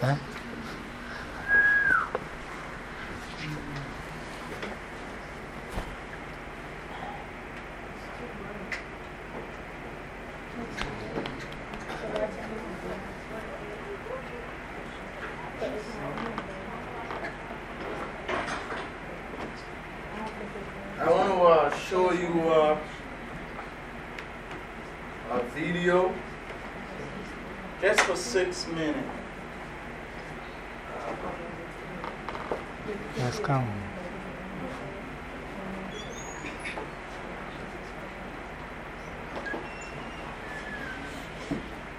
I want to uh, show you uh, a video just for six minutes. Let's come.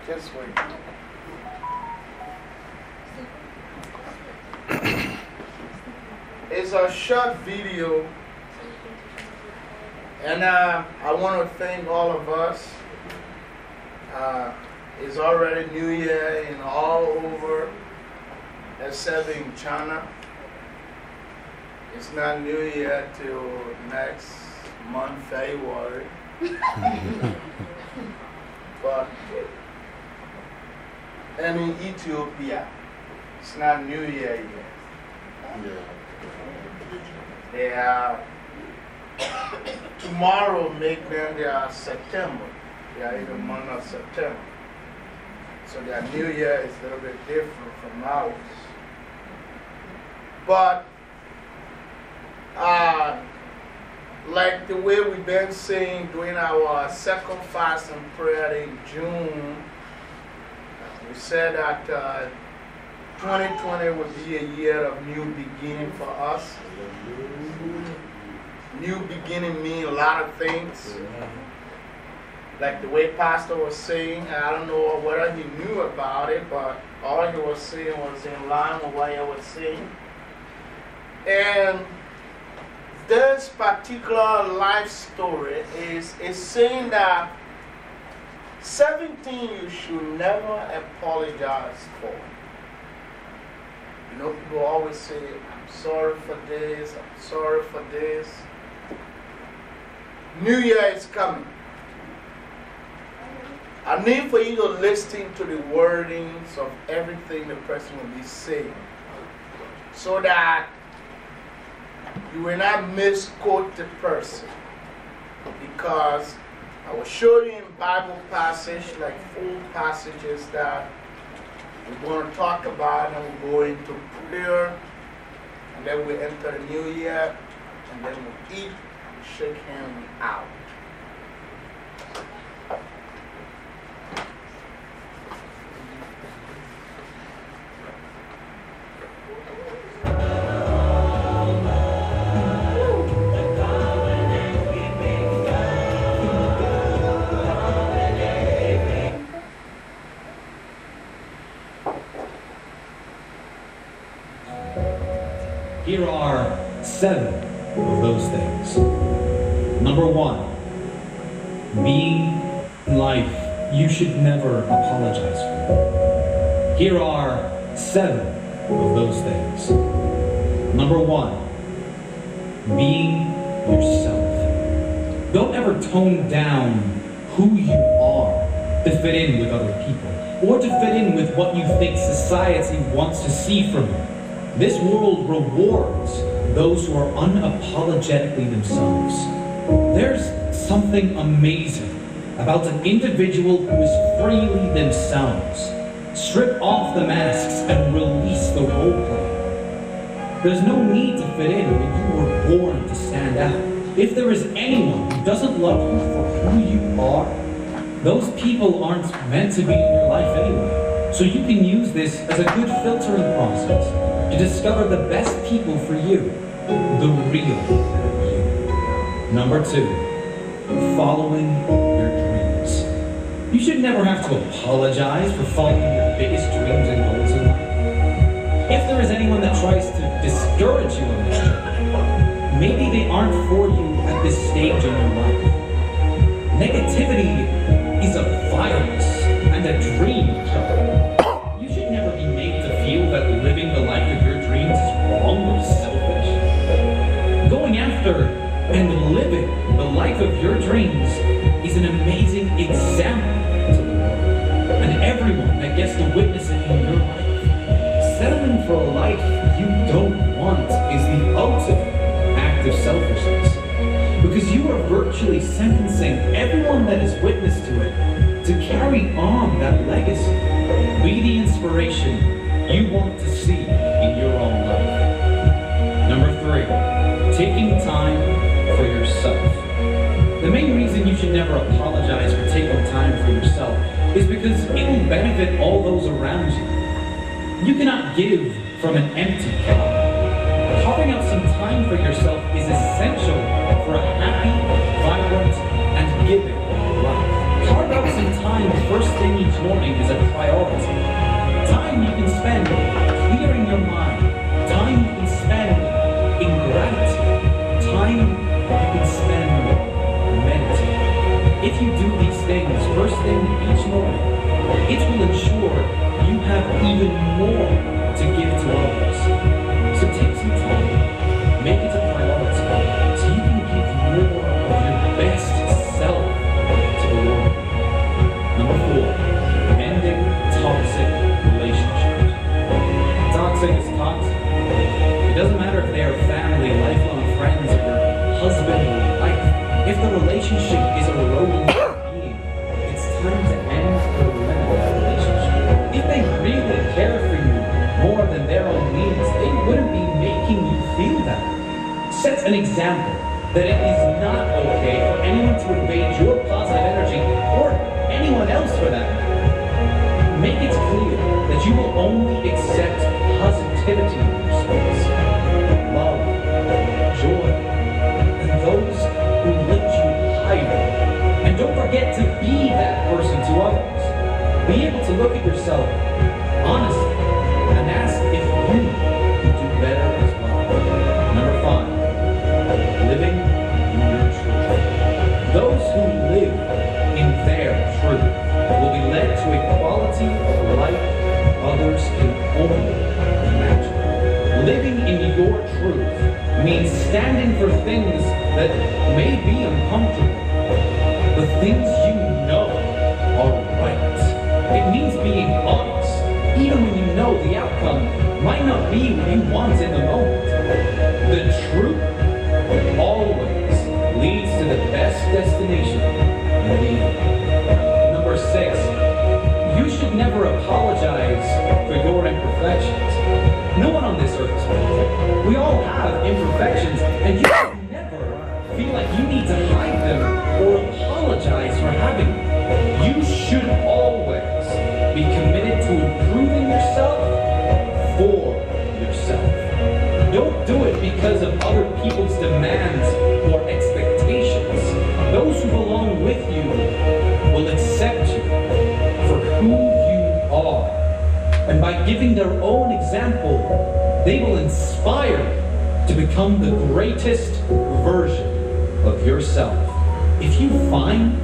Just wait. it's a short video, and uh, I want to thank all of us. Uh, it's already New Year and all over, except in China. It's not New Year till next month, February. but, and in Ethiopia, it's not New Year yet. They are, tomorrow make them their September. They are in the month of September. So their New Year is a little bit different from ours. But, uh, like the way we've been saying during our second fast and prayer in June, we said that uh, 2020 would be a year of new beginning for us. New beginning means a lot of things. Like the way Pastor was saying, I don't know whether he knew about it, but all he was saying was in line with what I was saying. And this particular life story is, is saying that 17 you should never apologize for. You know, people always say, I'm sorry for this, I'm sorry for this. New Year is coming. I need for you to listen to the wordings of everything the person will be saying so that you will not misquote the person. Because I will show you in Bible passage, like full passages that we're going to talk about, and we'll go into prayer, and then we enter the new year, and then we'll eat shake hands out. Here are seven of those things. Number one, being in life you should never apologize for. Here are seven of those things. Number one, being yourself. Don't ever tone down who you are to fit in with other people or to fit in with what you think society wants to see from you. This world rewards those who are unapologetically themselves. There's something amazing about an individual who is freely themselves. Strip off the masks and release the roleplay. There's no need to fit in when you were born to stand out. If there is anyone who doesn't love you for who you are, those people aren't meant to be in your life anyway. So you can use this as a good filtering process to discover the best people for you, the real. Number two, following your dreams. You should never have to apologize for following your biggest dreams and goals in life. If there is anyone that tries to discourage you on this journey, maybe they aren't for you at this stage in your life. Negativity is a virus and a dream killer. life of your dreams is an amazing example to the world and everyone that gets to witness it in your life. Settling for a life you don't want is the ultimate act of selfishness because you are virtually sentencing everyone that is witness to it to carry on that legacy. Be the inspiration you want should never apologize for taking time for yourself is because it will benefit all those around you. You cannot give from an empty cup. Carving out some time for yourself is essential for a happy, vibrant, and giving life. Carve out some time first thing each morning is a priority. Time you can spend clearing your mind. You do these things first thing each morning, it will ensure you have even more Set an example that it is not okay for anyone to invade your positive energy or anyone else for that matter. Make it clear that you will only accept positivity in your space, love, joy, and those who lift you higher. And don't forget to be that person to others. Be able to look at yourself standing for things that may be uncomfortable, but things you know are right. It means being honest, even when you know the outcome might not be what you want in the moment. The truth always leads to the best destination in the end. Number six, you should never apologize for your imperfections. No one on this earth is perfect. We all have imperfections, and you never feel like you need to hide them or apologize for having them. Become the greatest version of yourself. If you find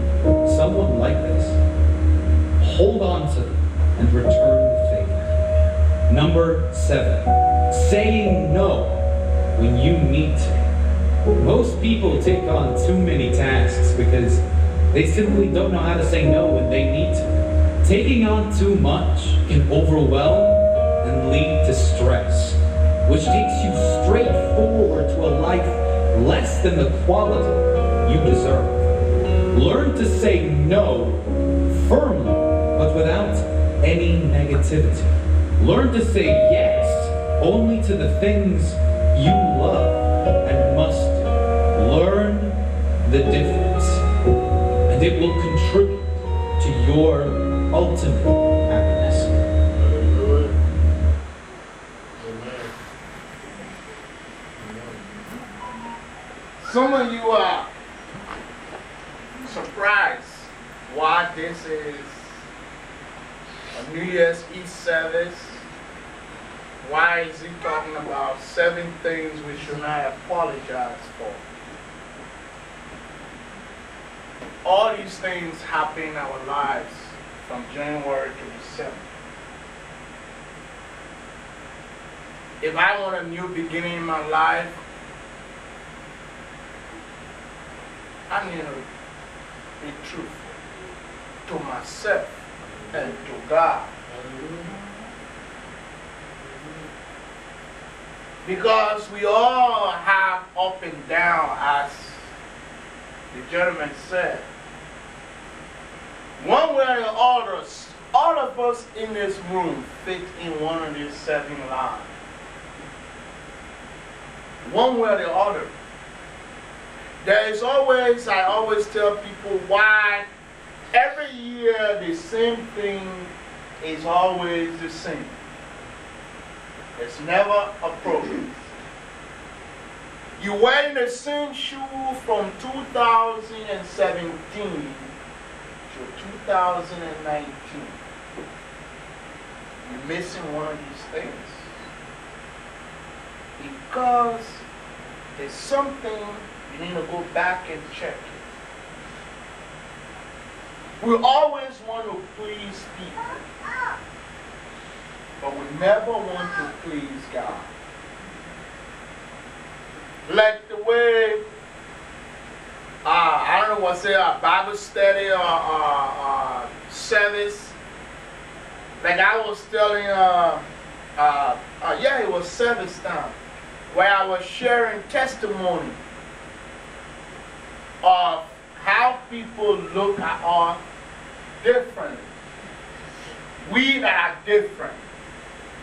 someone like this, hold on to them and return the favor. Number seven, saying no when you need to. Most people take on too many tasks because they simply don't know how to say no when they need to. Taking on too much can overwhelm and lead to stress, which takes you forward to a life less than the quality you deserve. Learn to say no firmly, but without any negativity. Learn to say yes only to the things If I want a new beginning in my life, I need to be truthful to myself and to God. Because we all have up and down, as the gentleman said. One way or the other, all of us in this room fit in one of these seven lines. One way or the other. There is always, I always tell people why every year the same thing is always the same. It's never a problem. You're wearing the same shoe from 2017 to 2019. You're missing one of these things. Because there's something you need to go back and check. We always want to please people, but we never want to please God. Like the way, uh, I don't know what say, a Bible study or uh, uh, service. Like I was telling, uh, uh, uh, yeah, it was service time, where I was sharing testimony of how people look at us differently. We that are different.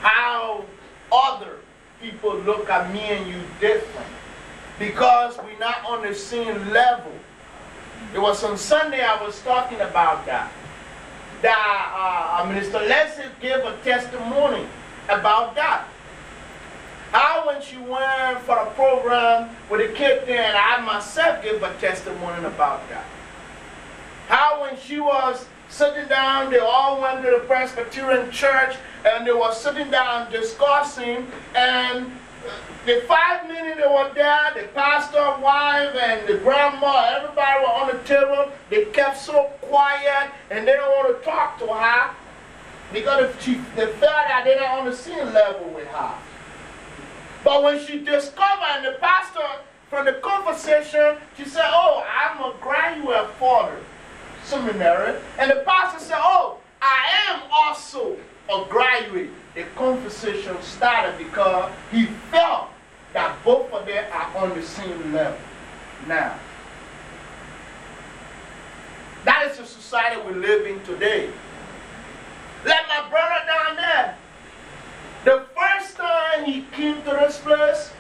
How other people look at me and you different. Because we're not on the same level. It was on Sunday I was talking about that. That uh, Minister Leslie gave a testimony about that. How when she went for a program with a kid there, I myself gave a testimony about that. How when she was sitting down, they all went to the Presbyterian church and they were sitting down discussing, and the five minutes they were there, the pastor, wife, and the grandma, everybody were on the table. They kept so quiet and they don't want to talk to her because she, they felt that they're not on the same level with her. But when she discovered, the pastor, from the conversation, she said, Oh, I'm a graduate for seminary. And the pastor said, Oh, I am also a graduate. The conversation started because he felt that both of them are on the same level. Now, that is the society we live in today. Let my brother down there, the first time he came to this place,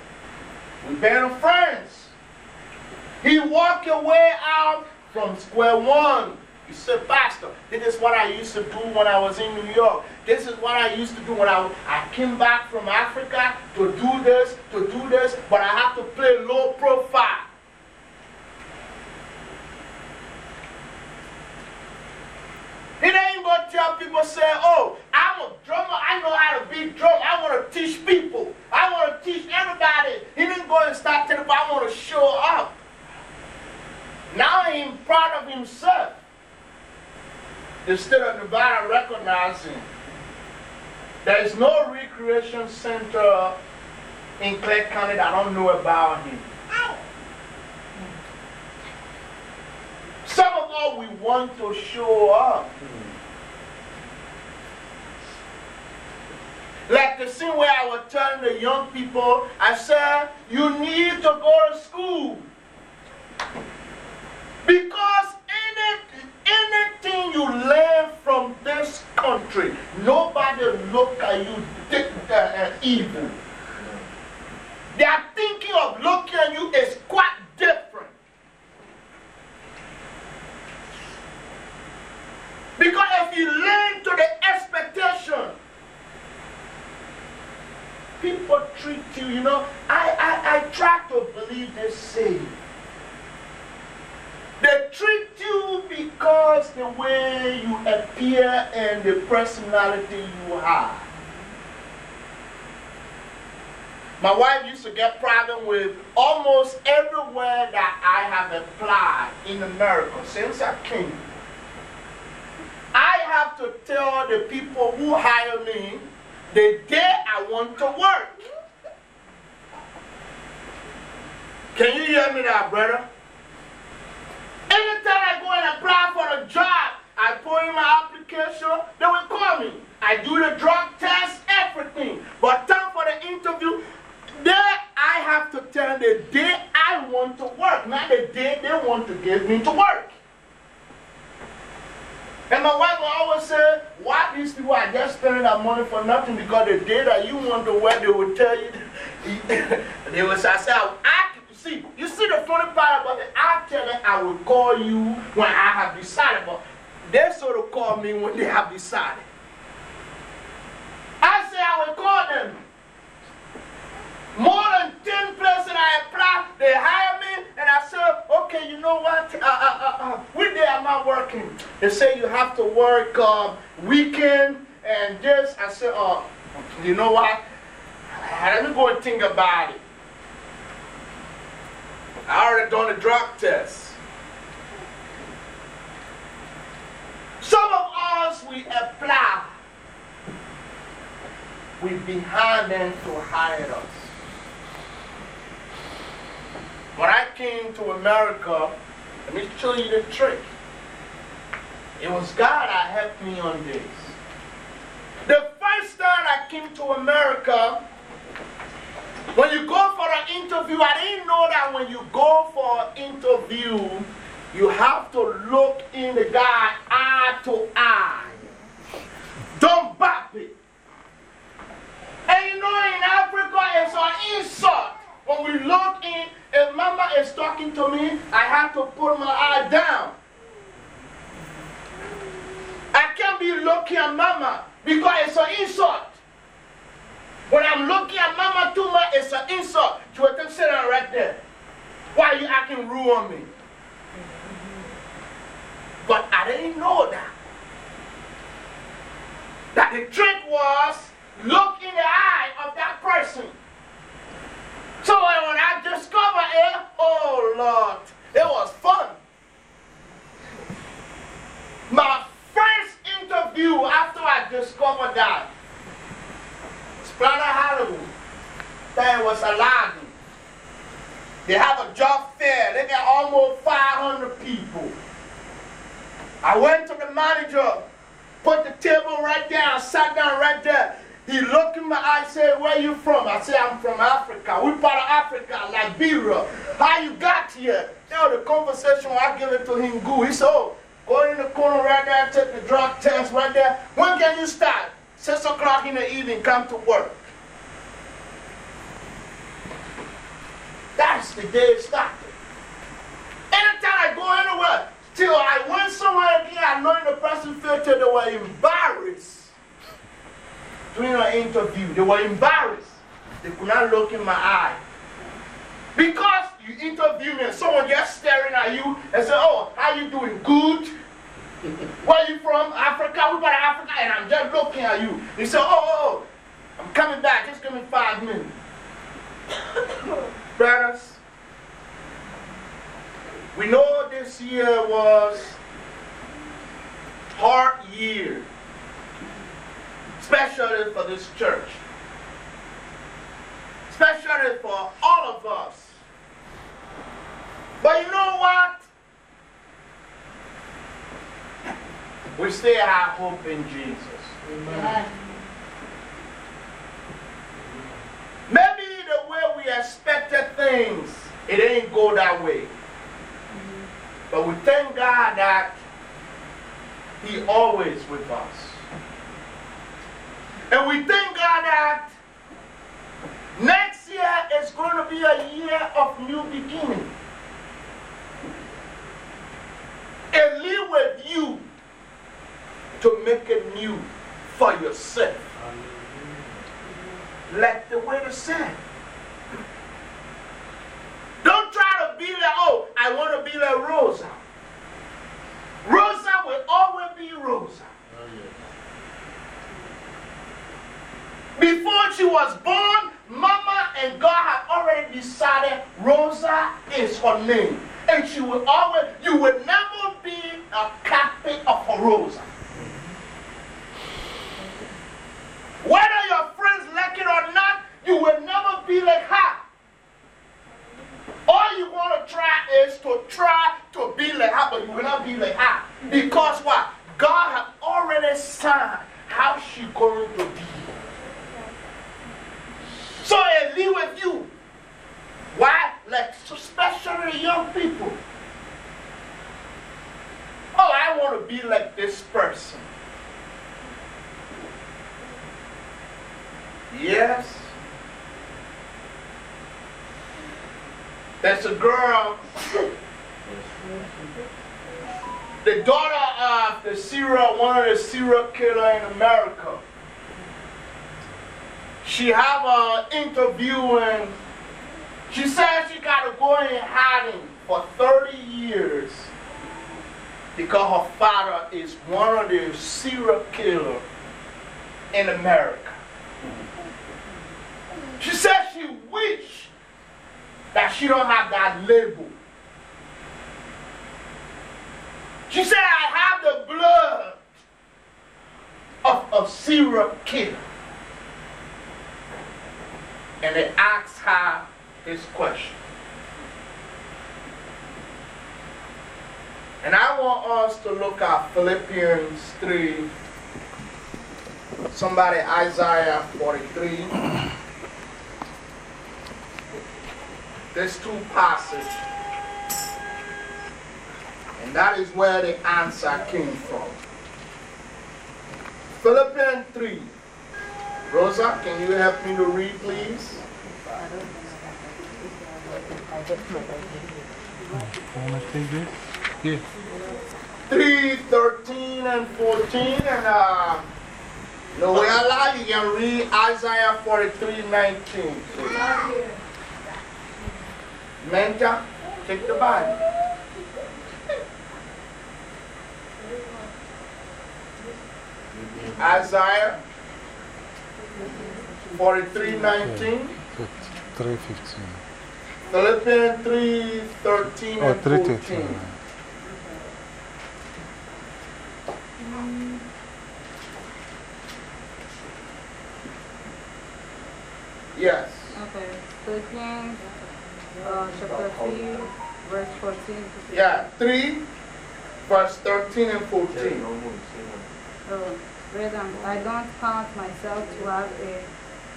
we been friends. He walked away out from square one. He said, Pastor, this is what I used to do when I was in New York. This is what I used to do when I, I came back from Africa to do this, to do this, but I have to play low profile. It ain't to tell people, say, oh, I'm a drummer. I know how to beat drum. I want to teach people. I want to teach everybody. He didn't go and start telling people, I want to show up. Now he's proud of himself. Instead of Nevada recognizing there is no recreation center in Clay County that I don't know about him. Some of us, we want to show up. Like the scene where I was telling the young people, I said, you need to go to school. Because any, anything you learn from this country, nobody look at you uh, uh, evil. Their thinking of looking at you is quite different. Because if you learn to the expectation, people treat you, you know, I, I, I try to believe this saying. They treat you because the way you appear and the personality you have. My wife used to get problem with almost everywhere that I have applied in America since I came. I have to tell the people who hire me the day I want to work. Can you hear me now, brother? Anytime I go and apply for a job, I put in my application, they will call me. I do the drug test, everything. But time for the interview, there I have to tell the day I want to work, not the day they want to give me to work. And my wife will always say, why these people are just spending that money for nothing because the day that you want to work, they will tell you, they will say, I I see, you see the funny part about it? I tell them I will call you when I have decided, but they sort of call me when they have decided. I say I will call them. More than 10 places I apply, they hire me, and I say, okay, you know what? Uh, uh, uh, uh, which day am I working? They say you have to work um, weekend and this. I say, oh, you know what? Let me go and think about it. I already done a drug test. Some of us, we apply. We behind them to hire us. When I came to America, let me show you the trick. It was God that helped me on this. The first time I came to America, when you go for an interview, I didn't know that when you go for an interview, you have to look in the guy eye to eye. Don't bop it. And you know, in Africa, it's an insult. When we look in, is talking to me, I have to put my eye down. I can't be looking at mama because it's an insult. When I'm looking at mama too much, it's an insult. She will sit down right there. Why are you acting rude on me? But I didn't know that. That the trick was look in the eye of that person. So when I discovered it, oh Lord, it was fun. My first interview after I discovered that, Splatter Hollywood, that was a Aladdin. They have a job fair, they got almost 500 people. I went to the manager, put the table right there, I sat down right there. He looked in my eye said, Where you from? I said, I'm from Africa. We part of Africa, Liberia. How you got here? You know, the conversation I give it to him, good. He said, Oh, go in the corner right there, take the drug test right there. When can you start? Six o'clock in the evening, come to work. That's the day it started. Anytime I go anywhere, till I went somewhere again, I know the person felt they were embarrassed during an interview. They were embarrassed. They could not look in my eye. Because you interview me and someone just staring at you and say, Oh, how you doing? Good. Where are you from? Africa? We got Africa. And I'm just looking at you. You say, Oh, oh, oh, I'm coming back. Just give me five minutes. Brothers, we know this year was hard year especially for this church, especially for all of us. But you know what? We still have hope in Jesus. Amen. Maybe the way we expected things, it ain't go that way. Mm-hmm. But we thank God that He always with us. And we thank God that next year is going to be a year of new beginning. And live with you to make it new for yourself. Like the way to say. Don't try to be like, oh, I want to be like Rosa. Rosa will always be Rosa. Oh, Before she was born, Mama and God had already decided Rosa is her name. And she will always, you will never be a copy of Rosa. Whether your friends like it or not, you will never be like her. All you want to try is to try to be like her, but you will not be like her. Because what? God has already signed how she's going to be. So I live with you. Why? Like, especially young people. Oh, I want to be like this person. Yes. There's a girl, the daughter of the serial, one of the serial killer in America. She have an interview and she said she got to go in hiding for 30 years because her father is one of the serial killers in America. She said she wish that she don't have that label. She said, I have the blood of a serial killer. And they asked her this question. And I want us to look at Philippians 3, somebody Isaiah 43. There's two passages. And that is where the answer came from. Philippians 3. Rosa, can you help me to read, please? 3, 13, and 14. And uh, Noella, you can read Isaiah 43, 19. Menta, take the Bible. Isaiah 43, 19. 315. Philippians 3, 13, Oh, and 313. 14. Yes. Okay, Philippians uh, chapter 3, verse 14. to Yeah, 3, verse 13 and 14. Uh, brethren, I don't count myself to have a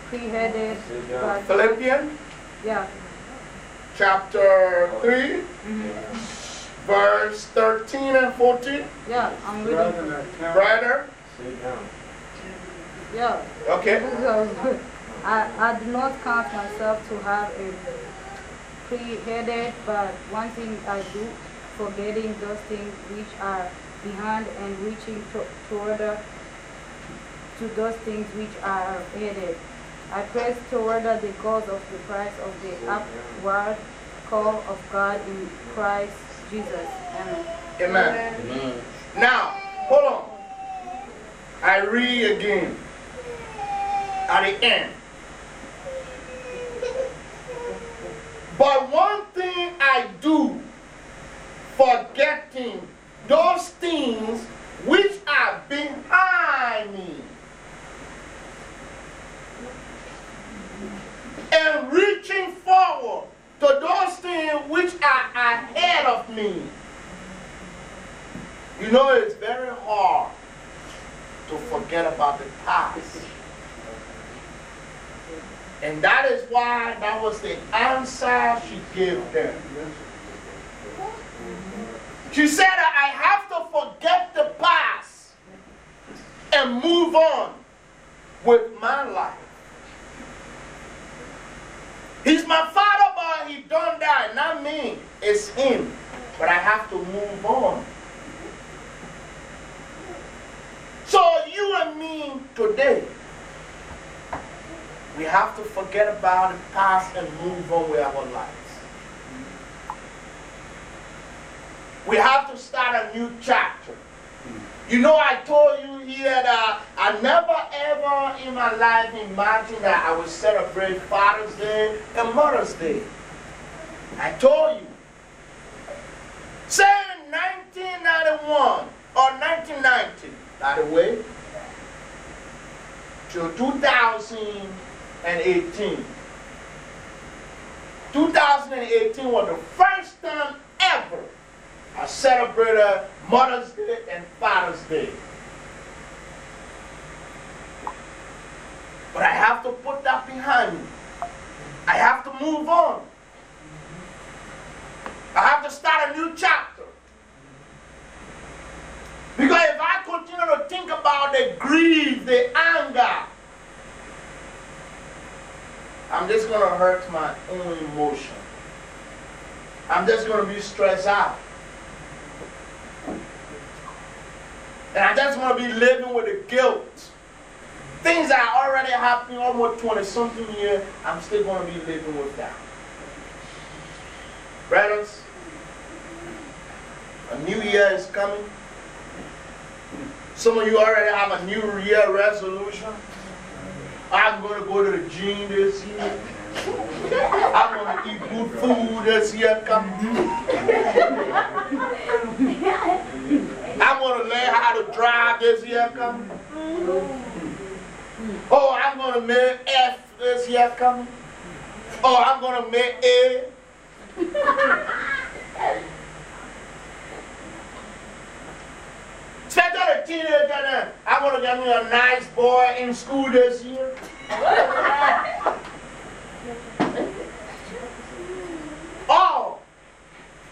pre-headed, but Philippians yeah, chapter 3, mhm. verse 13 and 14. yeah, I'm reading. Brother? Yeah, Okay. So, I, I do not count myself to have a pre-headed, but one thing I do, forgetting those things which are behind and reaching to, toward the, to those things which are headed. I press toward the cause of the price of the upward call of God in Christ Jesus. Amen. Amen. Now, hold on. I read again at the end. But one thing I do, forgetting those things which are behind me, and reaching forward to those things which are ahead of me. You know, it's very hard to forget about the past. And that is why that was the answer she gave them. She said, I have to forget the past and move on with my life. He's my father, but he don't die. Not me. It's him. But I have to move on. So you and me today, we have to forget about the past and move on with our lives. We have to start a new chapter. You know, I told you here that I never ever in my life imagined that I would celebrate Father's Day and Mother's Day. I told you. Say in 1991 or 1990, by the way, to 2018. 2018 was the first time ever I celebrated Mother's Day and Father's Day. But I have to put that behind me. I have to move on. I have to start a new chapter. Because if I continue to think about the grief, the anger, I'm just going to hurt my own emotion. I'm just going to be stressed out. And I just want to be living with the guilt. Things that are already happening almost 20 something years, I'm still going to be living with that. Brothers, a new year is coming. Some of you already have a new year resolution. I'm going to go to the gym this year. I'm going to eat good food this year coming. I'm going to learn how to drive this year coming. Oh, I'm going to make F this year coming. Oh, I'm going to make A. Especially a teenager, I'm going to get me a nice boy in school this year. oh,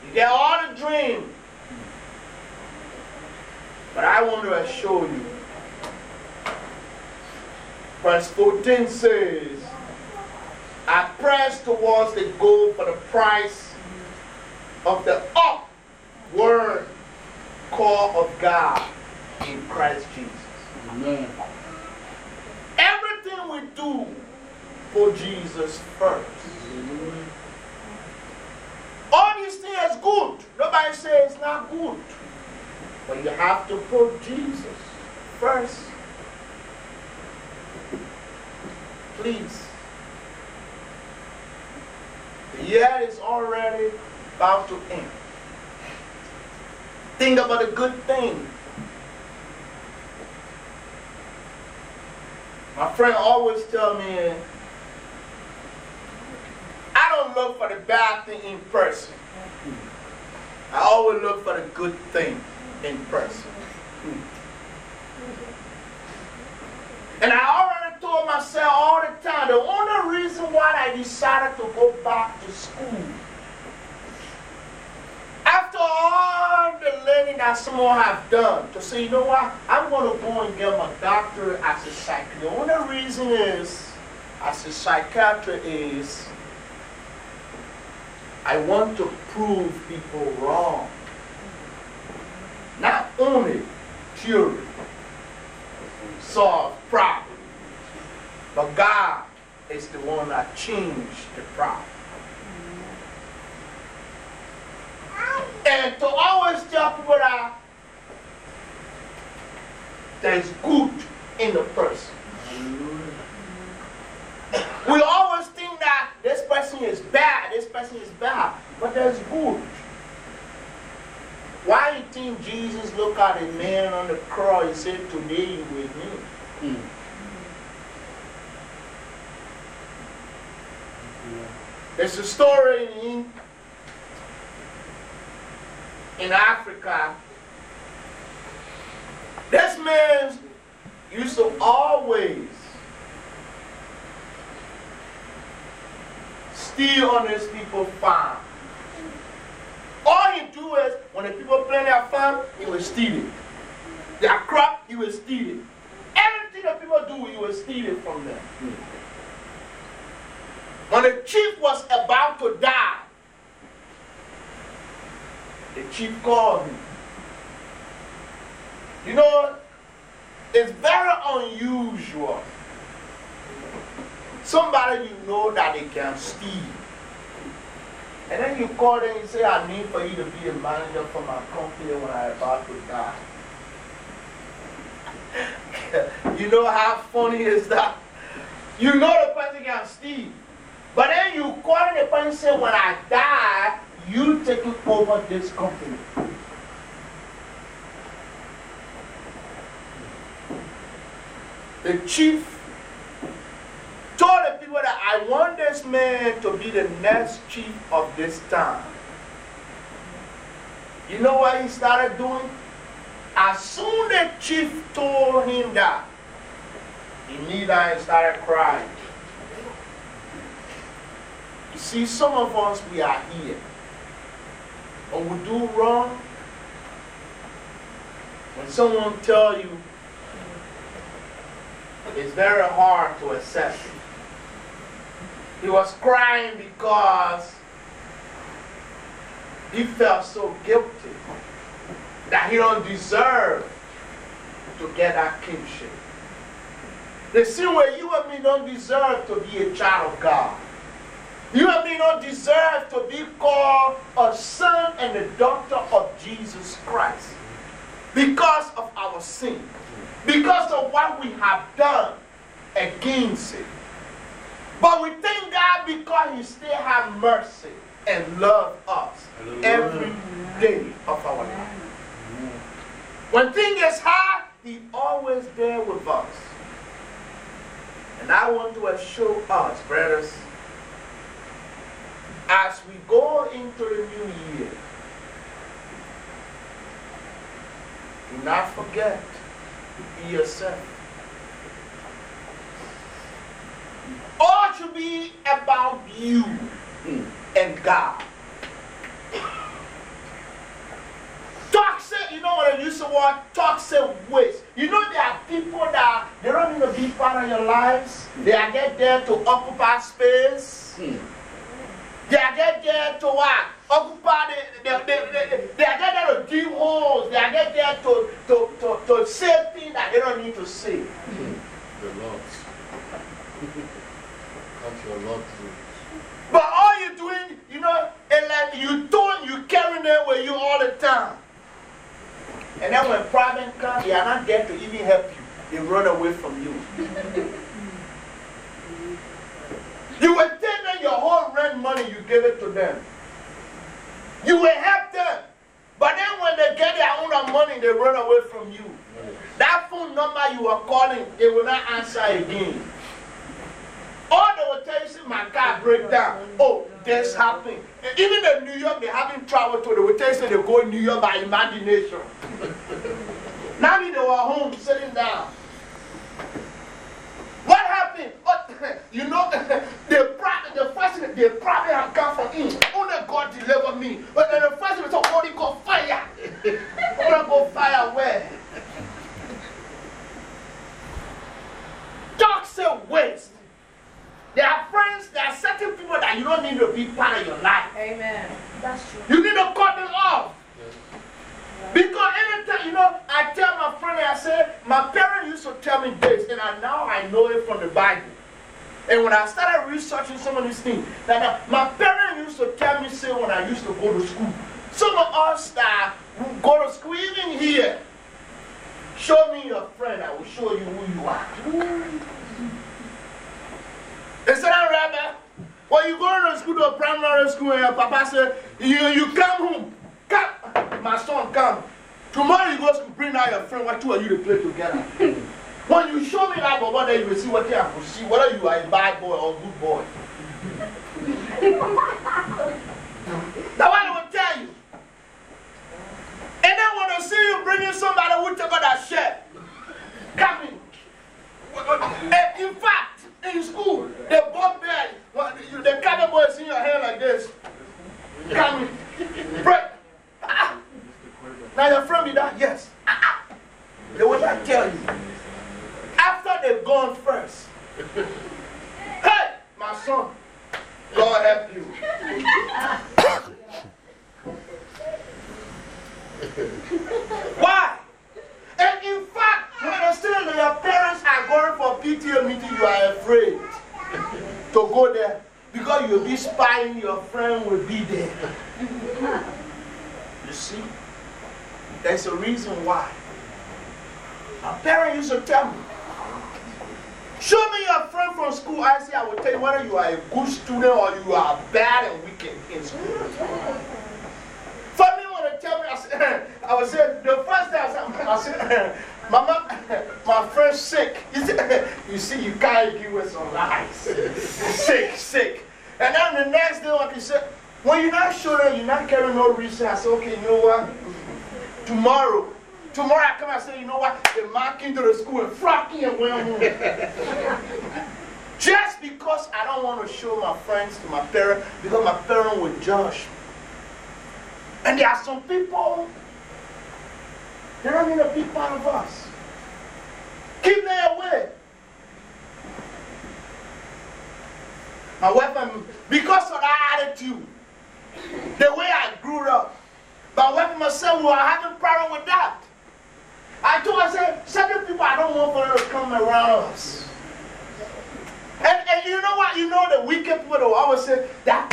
You get all the dreams. But I want to assure you. Verse 14 says, I press towards the goal for the price of the upward call of God in Christ Jesus. Amen. Everything we do for Jesus first. All these things is good. Nobody says it's not good. But you have to put Jesus first. Please. The year is already about to end. Think about a good thing. My friend always tell me, I don't look for the bad thing in person. I always look for the good thing in person. And I already told myself all the time, the only reason why I decided to go back to school, after all the learning that someone have done, to say, you know what, I'm going to go and get my doctorate as a psychiatrist. The only reason is, as a psychiatrist is, I want to prove people wrong. Not only theory, solve problems, but God is the one that changed the problem. And to always tell people that there's good in the person. We always think that this person is bad, this person is bad, but there's good. Why you think Jesus looked at a man on the cross and said, Today you with me? Mm. There's a story in, in Africa. This man used to always steal on his people's farm. All he do is, when the people plant their farm, he will steal it. Their crop, he will steal it. Everything the people do, he will steal it from them. When the chief was about to die, the chief called him. You know, it's very unusual. Somebody you know that they can steal. And then you call them and say, I need for you to be a manager for my company when I'm about to die. you know how funny is that? You know the person can steal. But then you call the person and say, when I die, over this company. The chief told the people that I want this man to be the next chief of this town. You know what he started doing? As soon the chief told him that, he kneeled down and started crying. You see, some of us, we are here. When we do wrong, when someone tell you, it's very hard to accept it. He was crying because he felt so guilty that he don't deserve to get that kingship. The same way you and me don't deserve to be a child of God. You and me don't deserve to be called a son and a daughter of Jesus Christ because of our sin, because of what we have done against it. But we thank God because He still has mercy and love us every day of our life. When things get hard, He's always there with us. And I want to assure us, brothers, as we go into the new year, do not forget to be yourself. All should be about you and God. Toxic, you know what I use the word toxic waste. You know there are people that they don't need to be part of your lives. They are get there to occupy space. Hmm. They are get there to what? Occupy the, they, they, they, they are get there to dig holes. They are get there to, to, to, to say things that they don't need to say. The Lord. That's your Lord. But all you're doing, you know, and like you doing, you carrying them with you all the time. And then when problem comes, they are not there to even help you. They run away from you. you will take them your whole rent money, you give it to them. You will help them. But then when they get their own money, they run away from you. That phone number you are calling, they will not answer again. All they will tell you, see, my car break down. Oh, this happened. Even in New York, they haven't traveled to. They will tell you, they go in New York by imagination. now they were home, sitting down. What happened? What, you know, the problem, the first thing, the problem have come from him. Only God deliver me. But then the first thing, it's Holy Ghost fire. Holy Ghost fire where? Toxic waste. There are friends, there are certain people that you don't need to be part of your life. Amen. That's true. You need to cut them off. Because anytime, you know, I tell my friend, I say, my and I, now I know it from the Bible. And when I started researching some of these things, that uh, my parents used to tell me, say, when I used to go to school, some of us that go to school, even here, show me your friend, I will show you who you are. They said, Rabbi, when you go to school, to a primary school, and your papa said, you, you come home. Come, my son, come. Tomorrow you go to bring out your friend, what two of you to play together. When you show me that, Baba, then you will see what you have to see, whether you are a bad boy or a good boy. What I will tell you. And then when I see you bringing somebody who take out that shirt, come in. In fact, in school, the bomb the cabin boy is in your hair like this. Come in. Break. Ah. Now your friend be that? Yes. Ah. The way I tell you. After they've gone first. Hey, my son. God help you. Why? And in fact, when you still your parents are going for PTA meeting, you are afraid to go there because you'll be spying your friend will be there. You see? There's a reason why. My parents used to tell me, Show me your friend from school. I say, I will tell you whether you are a good student or you are bad and wicked in school. Me, when they tell me, I, say, I would say, the first day I said, I said Mama, my friend's sick. You see, you, see, you can't give us some lies. sick, sick. And then the next day, like you said, when you're not sure, you're not carrying no reason, I said, okay, you know what? Tomorrow, tomorrow I come and say, you know what? They mark into the school and fracking and went home. Just because I don't want to show my friends to my parents, because my parents will judge. And there are some people, they don't need to be part of us. Keep them away. My However, because of that attitude, the way I grew up. But when myself, we were having problem with that. I told her, I said, certain people I don't want for them to come around us. And, and you know what? You know the wicked people will always say, that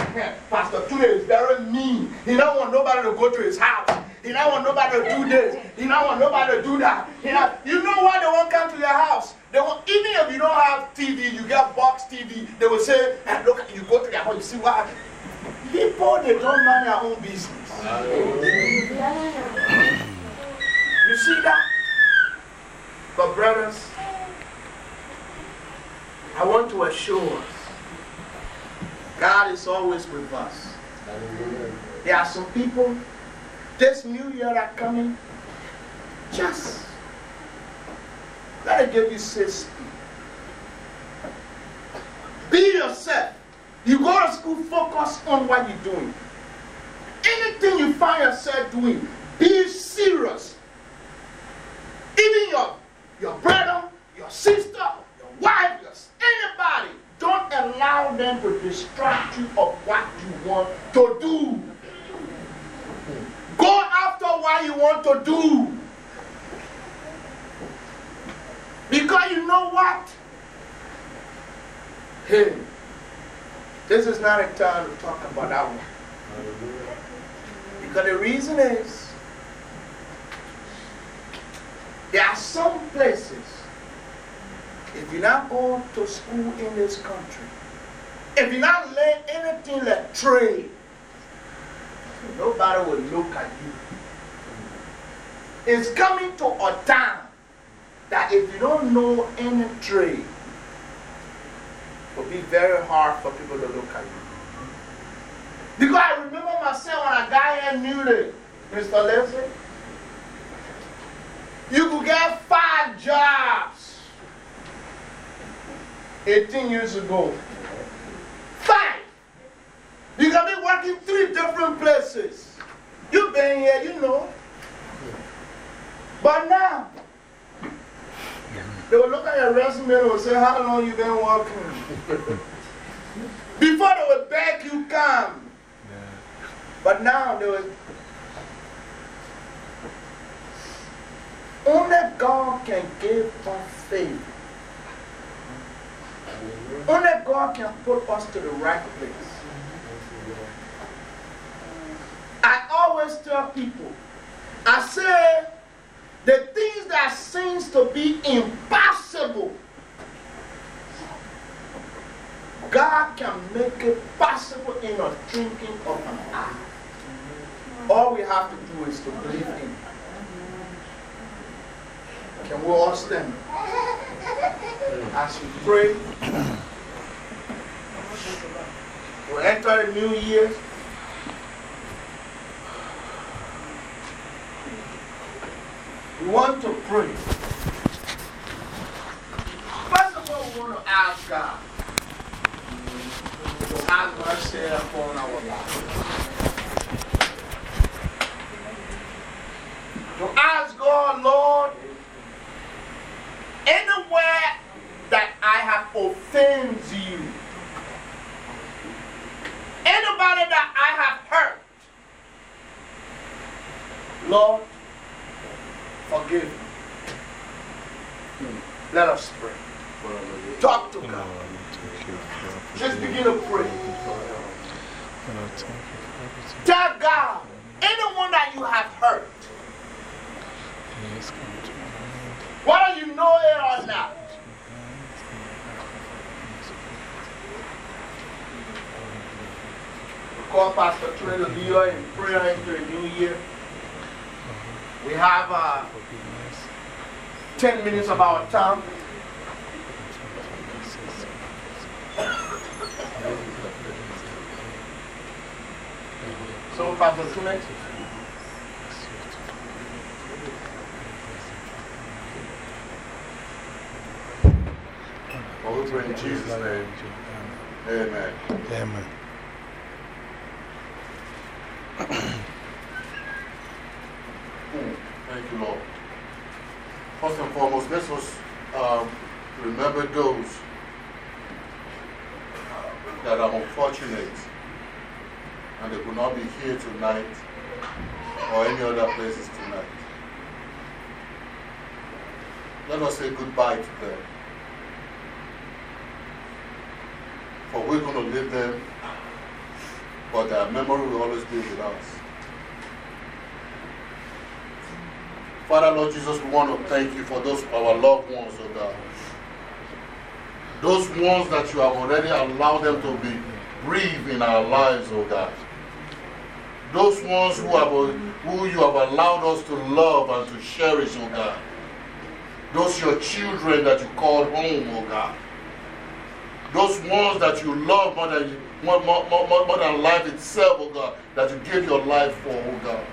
Pastor Tune is very mean. He don't want nobody to go to his house. He don't want nobody to do this. He don't want nobody to do that. You know, you know why they won't come to your house? They won't, even if you don't have TV, you get box TV, they will say, hey, look, you go to their house, you see what? People, they don't mind their own business. You see that? But, brothers, I want to assure us God is always with us. There are some people, this new year that coming, just let it give you six Be yourself. You go to school, focus on what you're doing. Anything you find yourself doing, be serious. Even your, your brother, your sister, your wife, your, anybody, don't allow them to distract you of what you want to do. Go after what you want to do. Because you know what? Hey, this is not a time to talk about that one. Because the reason is, there are some places, if you're not going to school in this country, if you're not learning anything like trade, nobody will look at you. It's coming to a time that if you don't know any trade, it will be very hard for people to look at you. Because I remember myself when I got here newly, Mr. Leslie, you could get five jobs 18 years ago. Five. You can be working three different places. You've been here, you know. But now, they will look at your resume and will say, How long you been working? Before they would beg you come. But now they will. Only God can give us faith. Only God can put us to the right place. I always tell people, I say, the things that seems to be impossible, God can make it possible in a thinking of an eye. All we have to do is to believe in. Can we all stand? As we pray, we enter the new year. We want to pray. First of all, we want to ask God have mercy upon our lives. To ask God, Lord, anywhere that I have offended you, anybody that I have hurt, Lord, forgive me. Let us pray. Talk to God. Just begin to pray. Tell God, anyone that you have hurt, whether you know it or not, call Pastor Trey to be here in prayer into a new year. We have uh, 10 minutes of our time. So, Pastor Trey. Well, we pray in Jesus' name. Amen. Amen. Thank you, Lord. First and foremost, let us um, remember those that are unfortunate and they could not be here tonight or any other places tonight. Let us say goodbye to them. For we're going to leave them, but their memory will always be with us. Father, Lord Jesus, we want to thank you for those our loved ones, oh God. Those ones that you have already allowed them to be breathe in our lives, oh God. Those ones who, have, who you have allowed us to love and to cherish, oh God. Those your children that you called home, oh God. Those ones that you love more than, more, more, more, more than life itself, oh God, that you gave your life for, oh God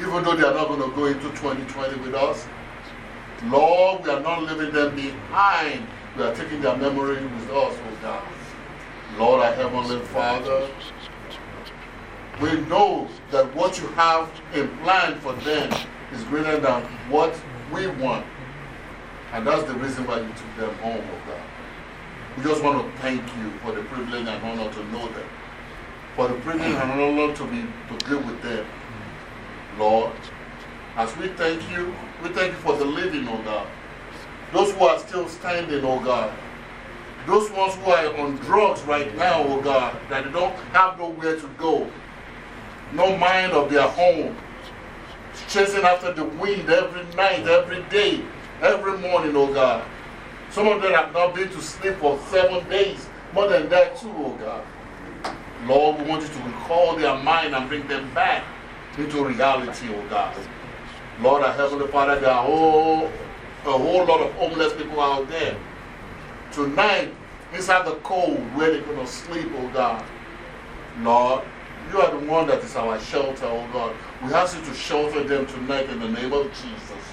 even though they are not going to go into 2020 with us. Lord, we are not leaving them behind. We are taking their memory with us, oh God. Lord, our Heavenly Father, we know that what you have in plan for them is greater than what we want. And that's the reason why you took them home, oh God. We just want to thank you for the privilege and honor to know them. For the privilege and honor to be to live with them. Lord. As we thank you, we thank you for the living, oh God. Those who are still standing, oh God. Those ones who are on drugs right now, oh God, that they don't have nowhere to go. No mind of their home. Chasing after the wind every night, every day, every morning, oh God. Some of them have not been to sleep for seven days, more than that, too, oh God. Lord, we want you to recall their mind and bring them back into reality, oh God. Lord, our Heavenly Father, there are whole, a whole lot of homeless people out there. Tonight, inside the cold, where they're going to sleep, oh God. Lord, you are the one that is our shelter, oh God. We ask you to shelter them tonight in the name of Jesus.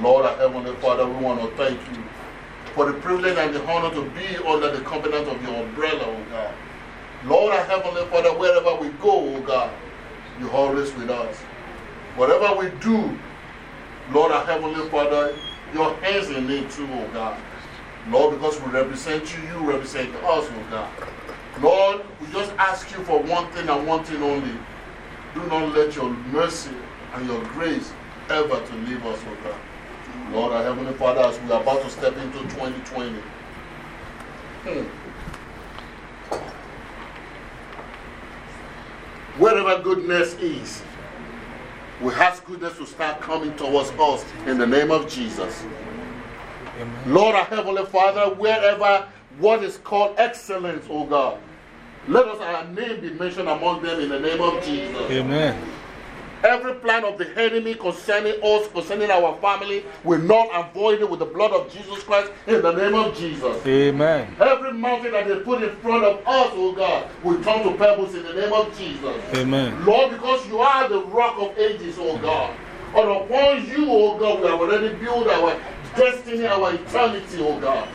Lord, our Heavenly Father, we want to thank you for the privilege and the honor to be under the covenant of your umbrella, oh God. Lord, our Heavenly Father, wherever we go, oh God, you're always with us. Whatever we do, Lord, our Heavenly Father, your hands in it too, oh God. Lord, because we represent you, you represent us, oh God. Lord, we just ask you for one thing and one thing only. Do not let your mercy and your grace ever to leave us, oh God. Lord, our Heavenly Father, as we are about to step into 2020, hmm. Wherever goodness is, we ask goodness to start coming towards us in the name of Jesus. Amen. Lord, our Heavenly Father, wherever what is called excellence, oh God, let us our name be mentioned among them in the name of Jesus. Amen. Every plan of the enemy concerning us, concerning our family, will not avoid it with the blood of Jesus Christ in the name of Jesus. Amen. Every mountain that they put in front of us, oh God, will turn to pebbles in the name of Jesus. Amen. Lord, because you are the rock of ages, oh God. And upon you, oh God, we have already built our destiny, our eternity, oh God.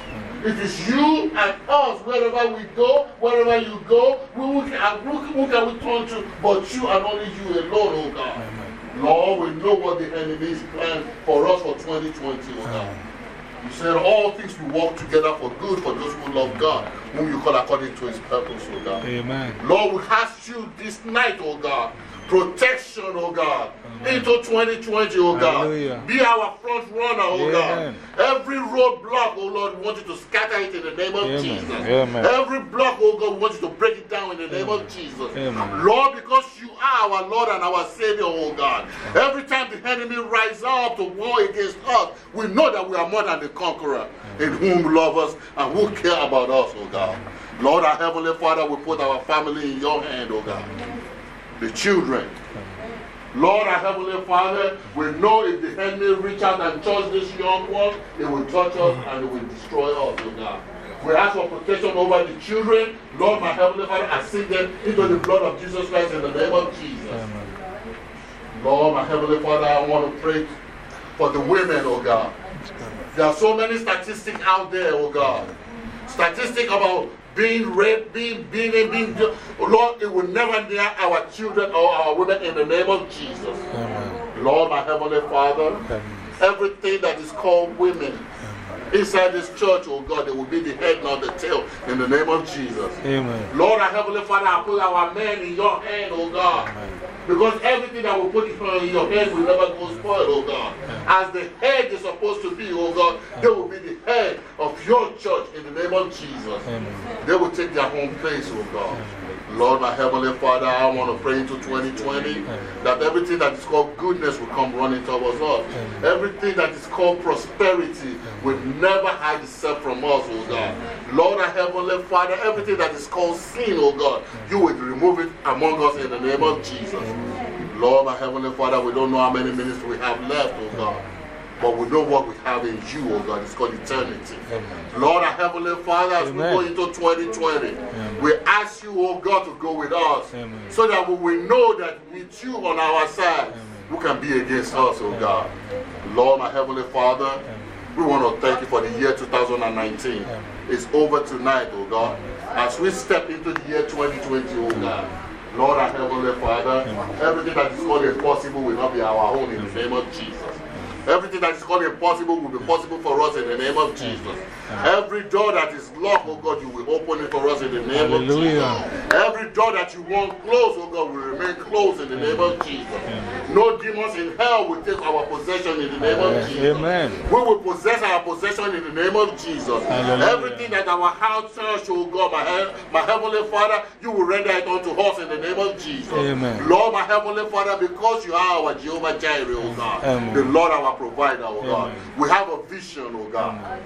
It is you and us, wherever we go, wherever you go, We can, who can we turn to but you and only you alone, oh God. Amen. Lord, we know what the enemy's plan for us for 2020, oh God. You said all things will work together for good for those who love God, whom you call according to his purpose, oh God. Amen. Lord, we ask you this night, oh God, protection, oh God, into 2020, oh God. Be our front runner, oh God. Every roadblock, oh Lord, we want you to scatter it in the name of Jesus. Every block, oh God, we want you to break it down in the name of Jesus. Lord, because you are our Lord and our Savior, oh God. Every time the enemy rises up to war against us, we know that we are more than the conqueror in whom love us and who care about us, oh God. Lord, our Heavenly Father, we put our family in your hand, oh God the children. Lord, our Heavenly Father, we know if the enemy reach out and touch this young one, it will touch us and it will destroy us, oh God. We ask for protection over the children. Lord, my Heavenly Father, I sing them into the blood of Jesus Christ in the name of Jesus. Lord, my Heavenly Father, I want to pray for the women, oh God. There are so many statistics out there, oh God. Statistics about being raped, being beaten, being. Lord, it will never near our children or our women in the name of Jesus. Amen. Lord, my Heavenly Father, Amen. everything that is called women. Inside this church, oh God, they will be the head, not the tail, in the name of Jesus. Amen. Lord, our Heavenly Father, I put our men in your hand, oh God. Because everything that we put in your hand will never go spoiled, oh God. As the head is supposed to be, oh God, they will be the head of your church in the name of Jesus. Amen. They will take their home place, oh God. Lord, my Heavenly Father, I want to pray into 2020 that everything that is called goodness will come running towards us. Everything that is called prosperity will never hide itself from us, oh God. Lord, our Heavenly Father, everything that is called sin, oh God, you will remove it among us in the name of Jesus. Lord, my Heavenly Father, we don't know how many minutes we have left, oh God. But we know what we have in you, oh God. It's called eternity. Lord, our Heavenly Father, as we go into 2020, we ask you, oh God, to go with us so that we will know that with you on our side, who can be against us, oh God. Lord, my Heavenly Father, we want to thank you for the year 2019. It's over tonight, oh God. As we step into the year 2020, oh God. Lord, our Heavenly Father, everything that is called impossible will not be our own in the name of Jesus. Everything that is called impossible will be possible for us in the name of Jesus. Every door that is locked, oh God, you will open it for us in the name of Jesus. Every door that you want closed, oh God, will remain closed in the name of Jesus. No demons in hell will take our possession in the name of Jesus. Amen. We will possess our possession in the name of Jesus. Hallelujah. Everything that our house church, oh God, my, he- my heavenly Father, you will render it unto us in the name of Jesus. Amen. Lord, my heavenly Father, because you are our Jehovah Jireh, oh God, Amen. the Lord our provider, oh God. Amen. We have a vision, oh God.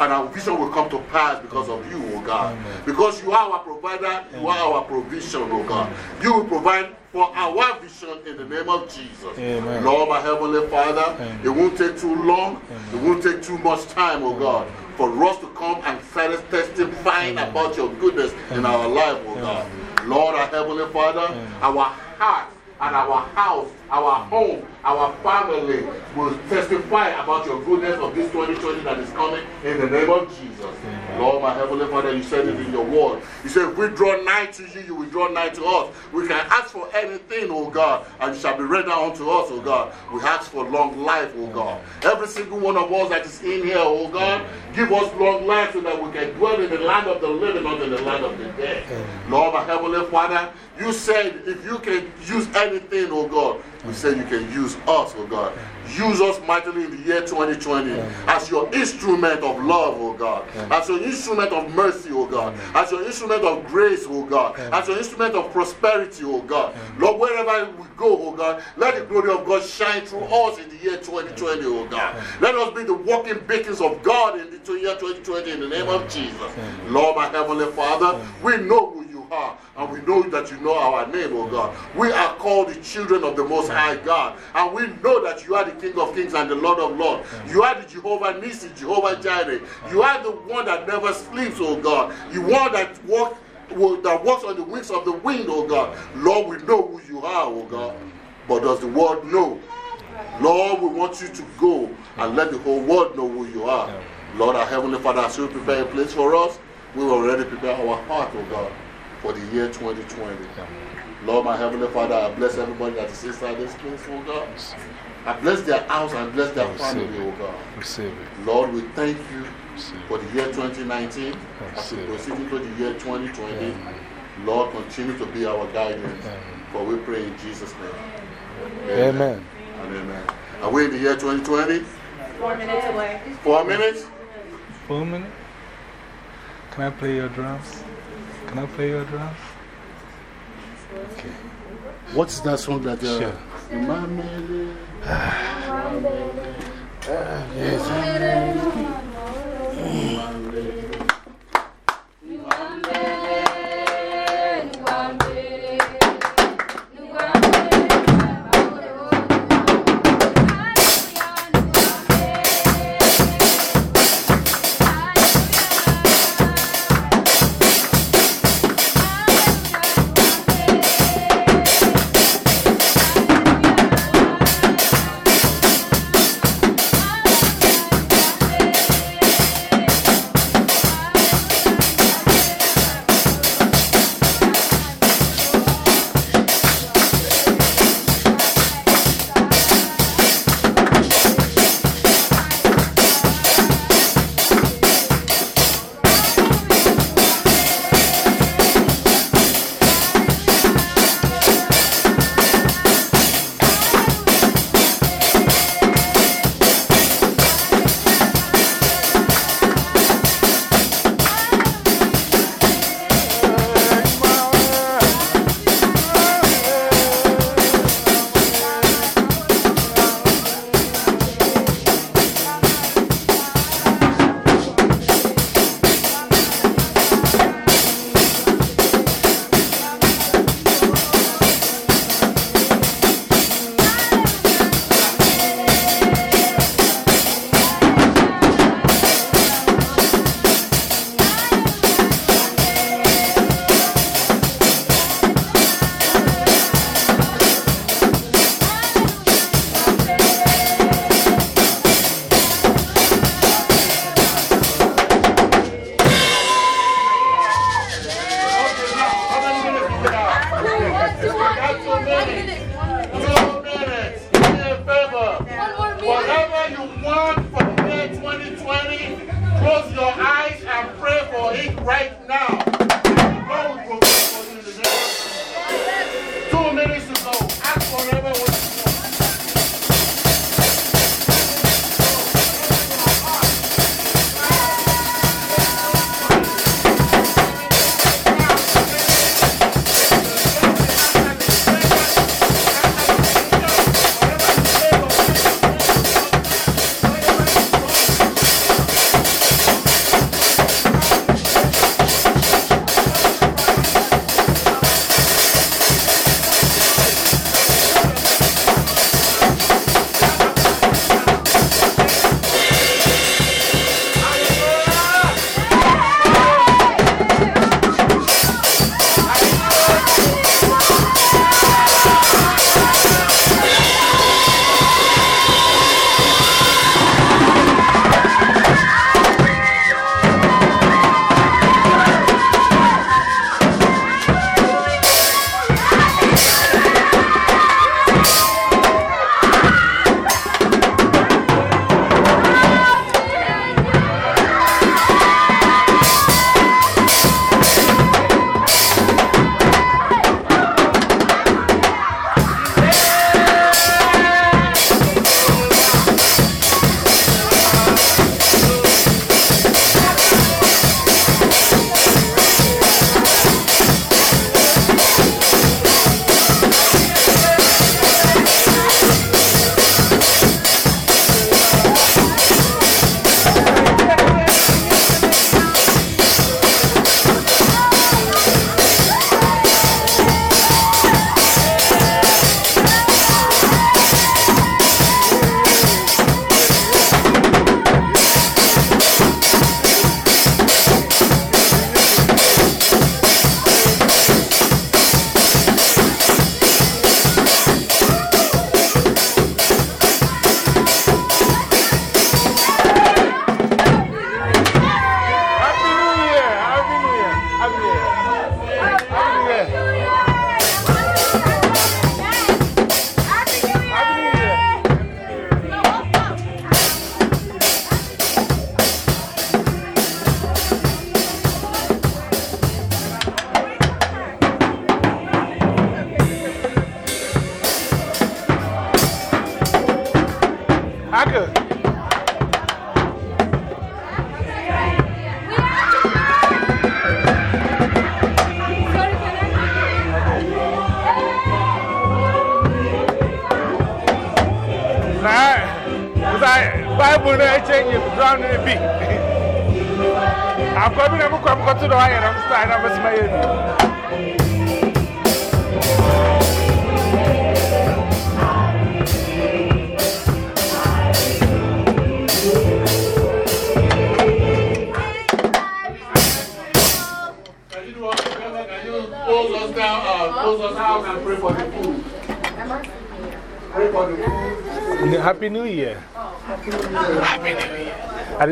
And our vision will come to pass because of you, oh God. Because you are our provider, you are our provision, oh God. You will provide for our vision in the name of Jesus. Amen. Lord, my heavenly Father, Amen. it won't take too long, it won't take too much time, oh God, for us to come and start testifying about your goodness in our life, oh God. Lord, our heavenly Father, our heart and our house, our home, our family will testify about your goodness of this 2020 that is coming in the name of Jesus. Lord, my heavenly Father, you said it in your word. You said, if we draw nigh to you, you will draw nigh to us. We can ask for anything, oh God, and it shall be rendered unto us, oh God. We ask for long life, oh God. Every single one of us that is in here, oh God, give us long life so that we can dwell in the land of the living, not in the land of the dead. Lord, my heavenly Father, you said if you can use anything, oh God, we said you can use us, oh God. Use us mightily in the year 2020 as your instrument of love, oh God. As your instrument of mercy, oh God. As your instrument of grace, oh God. As your instrument of prosperity, oh God. Lord, wherever we go, oh God, let the glory of God shine through us in the year 2020, oh God. Let us be the walking beacons of God in the year 2020 in the name of Jesus. Lord, my heavenly Father, we know who you are, and we know that you know our name, oh God. We are called the children of the Most High God, and we know that you are the King of Kings and the Lord of Lords. You are the Jehovah Nissi, Jehovah Jireh. You are the one that never sleeps, oh God. You are that walk, that walks on the wings of the wind, oh God. Lord, we know who you are, oh God. But does the world know? Lord, we want you to go and let the whole world know who you are. Lord, our Heavenly Father, as you prepare a place for us, we will already prepare our heart, oh God, for the year 2020. Lord, my Heavenly Father, I bless everybody that is inside this place, oh God. I bless their house and bless their family, oh God. Receive it. Lord, we thank you Receive for the year 2019 as we proceed into the year 2020. Lord, continue to be our guidance. For we pray in Jesus' name. Amen. And amen. Are we in the year 2020? Four minutes away. Four minutes? For a minute. Can I play your drums? Can I play your drums? Okay. What's that song that uh, Sure. Emmanuel? Hallelujah.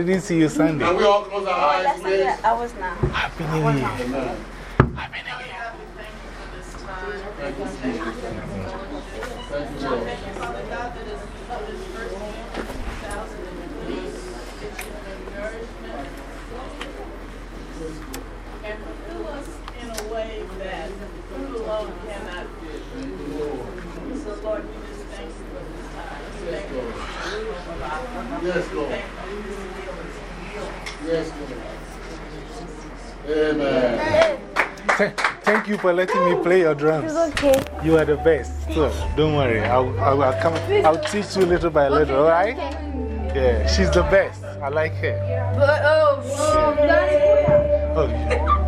didn't see you Sunday. And we all close our eyes, please. I was not. Happy New Year. you for letting me play your drums. It's okay. You are the best. So don't worry. I'll, I'll, come, I'll teach you little by little, okay, alright? Okay. Yeah, she's the best. I like her. But, oh, oh, that's cool. Oh, yeah.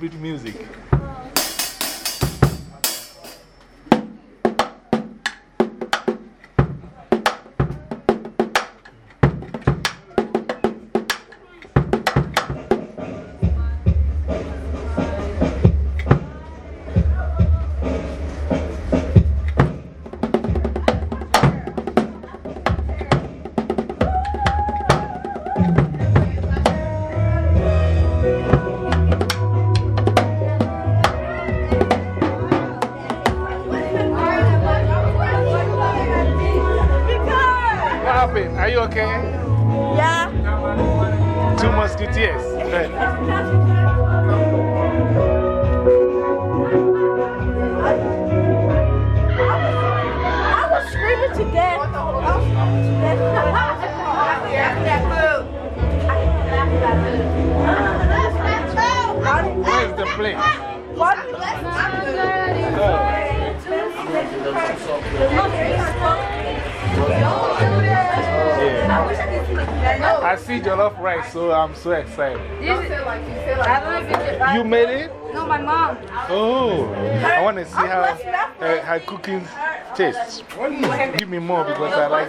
That's my favorite music.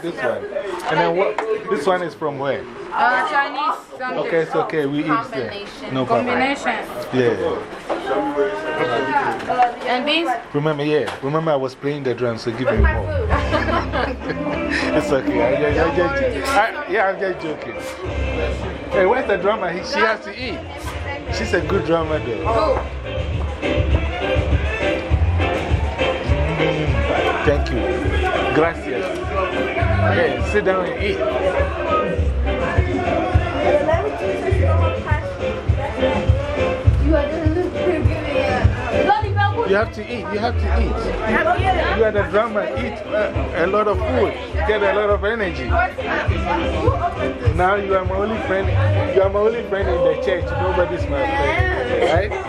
Like this one. And then what? This one is from where? Uh, Chinese. Okay, it's okay. We eat there. No problem. Combination. Yeah. And these? Remember, yeah. Remember, I was playing the drums, so give me more. it's okay. I, I, I, just, I, yeah, I'm just joking. Hey, where's the drummer? He, she has to eat. She's a good drummer, though. Mm, thank you. Gracias. Hey, sit down and eat. You have to eat. You have to eat. You are the drummer. Eat uh, a lot of food. Get a lot of energy. Now you are my only friend. You are my only friend in the church. Nobody's my friend. Right?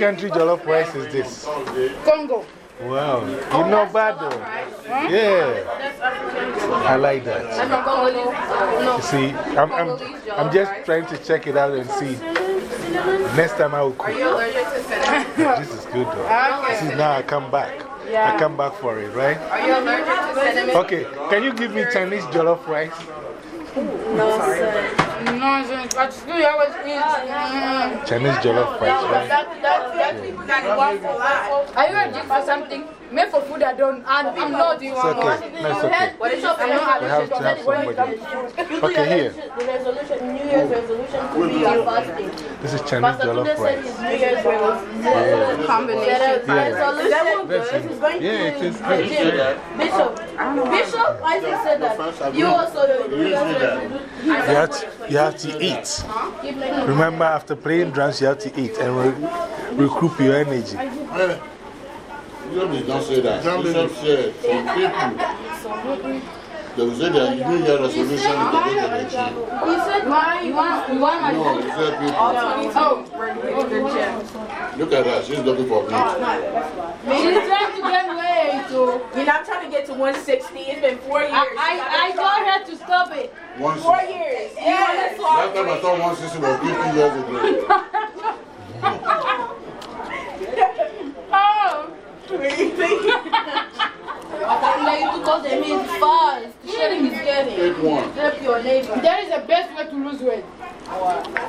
Country jollof rice is this? Congo. Wow. You're not bad though. Yeah. I like that. You see, I'm, I'm, I'm just trying to check it out and see. Next time I will cook. This is good though. This is now I come back. I come back for it, right? Are you allergic to cinnamon? Okay, can you give me Chinese jollof rice? Nonsense. At school, you always eat. Mm. Chinese jollof rice, right? That, that, that people got to work for life. Are you allergic for something? Made for food I don't. I'm, I'm not. It's okay. No, it's okay. What is it? I'm not We have to have somebody. Okay, here. The resolution, New Year's resolution to be a fasting. This is Chinese Pastor jollof Tunde said rice. his New Year's resolution. Yeah. Combination. Yeah. Resolution. That's This is going Yeah, it to is the good. gym. Bishop. Bishop Isaac said that. You also, your New Year's resolution. You have, to, you have to eat. Remember, after playing drums, you have to eat and re recoup your energy. You don't, say that. They will say that you New Year resolution is to go the gym. He said, why you want, you want my No, he said people. Oh, oh, the gym. Look at that. She's looking for me. She's trying to get weight. So. You're not trying to get to 160. It's been four years. I, I, I told her to stop it. One Four sixty. years. Yes. Last time I saw 160 was 50 years ago. Oh. Like you took the meat fast. Sharing is caring. Take one. Help your neighbor. That is the best way to lose weight.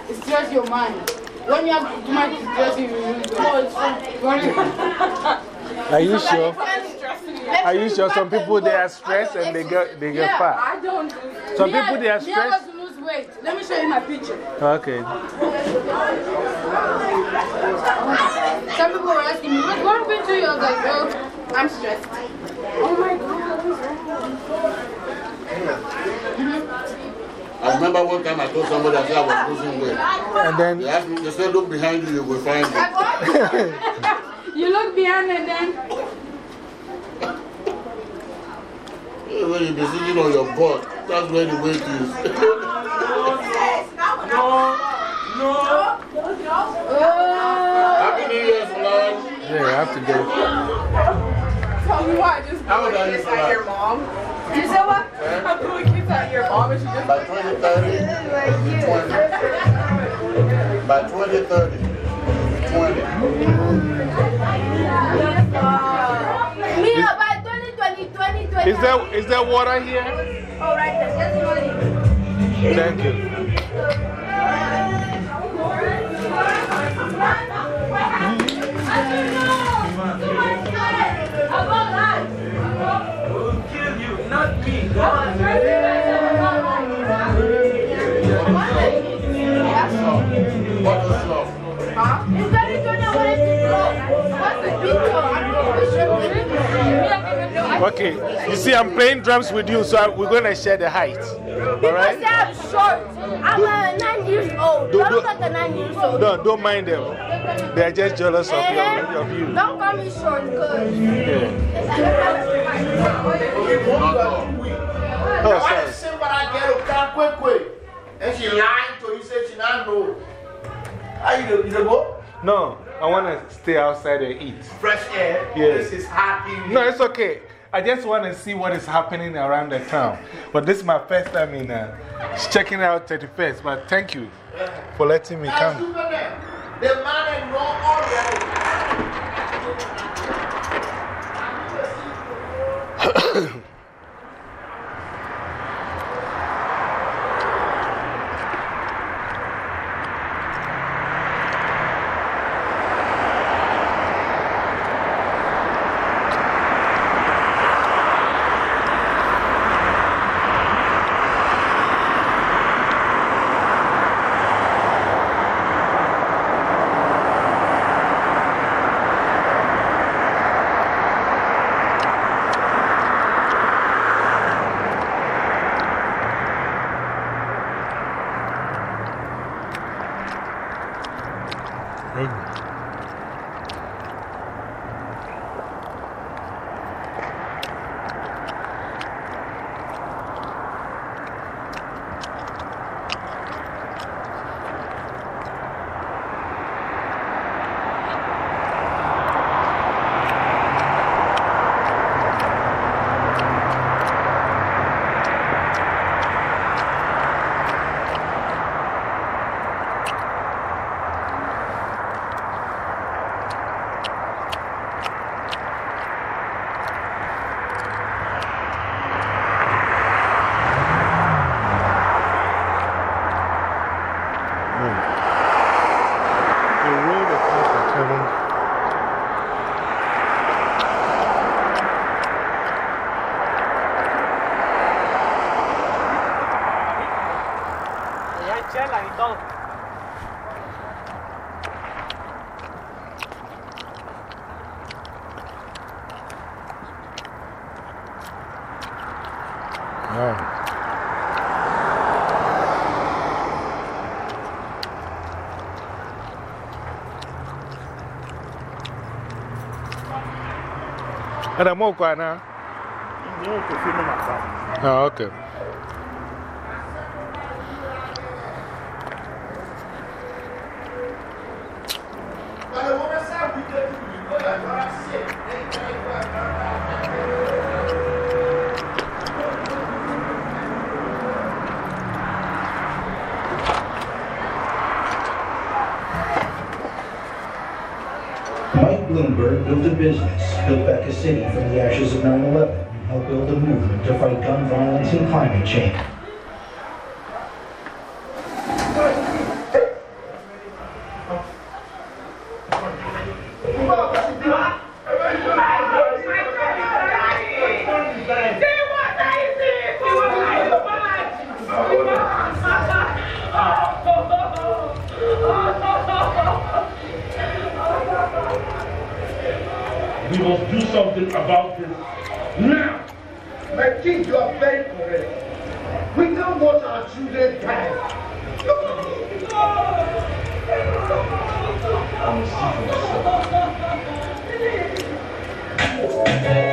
it's Stress your mind. When you have too much stress, you lose weight. No, it's fine. When you- Are you sure? Are you sure some people they are stressed and they get, they get Yeah, fat? I don't. Some people they are me, stressed. Want to lose weight. Let me show you my picture. Okay. Some people were asking me, what, what happened to you? I was like, well, I'm stressed. Oh my God. I remember one time I told somebody I said I was losing weight. And then They asked me, they said, look behind you, you will find it. piano then. When you're sitting on your butt, that's where the weight is. No, no. Happy New Year, Solange. Yeah, I have to go. Tell me why I just How blew a kiss at your mom. You say what? I blew a kiss at your mom and she just. By 2030, 20. By 2030, 20. Me, Is there, is there water here? Oh, right there. Just money. Thank you. We'll kill you, not me. Okay, you see, I'm playing drums with you, so I- we're going to share the height. People Alright? say I'm short. I'm uh, nine years old. Do- Don't look like a nine years old. No, don't mind them. They're just jealous of, your, of you. Don't call me short because. Yeah. Not love. Oh, Why sorry. the same when I get a car quick, quick? And she lying to you, say she not know. How you do? You do go? No, I want to stay outside and eat. Fresh air. Yes. This is hot in No, it's okay. I just want to see what is happening around the town. But this is my first time in uh, checking out 31st. But thank you for letting me come. The man already. And I'm okay now. Oh, okay. But the woman said, we get to you. Go ahead, go ahead, sit. Hey, hey, go ahead, go ahead. Mike Bloomberg built a business, built back a city from the ashes of 9-11, and help build a movement to fight gun violence and climate change. We must do something about this now. But keep your it. We don't want our children back. I'm sorry.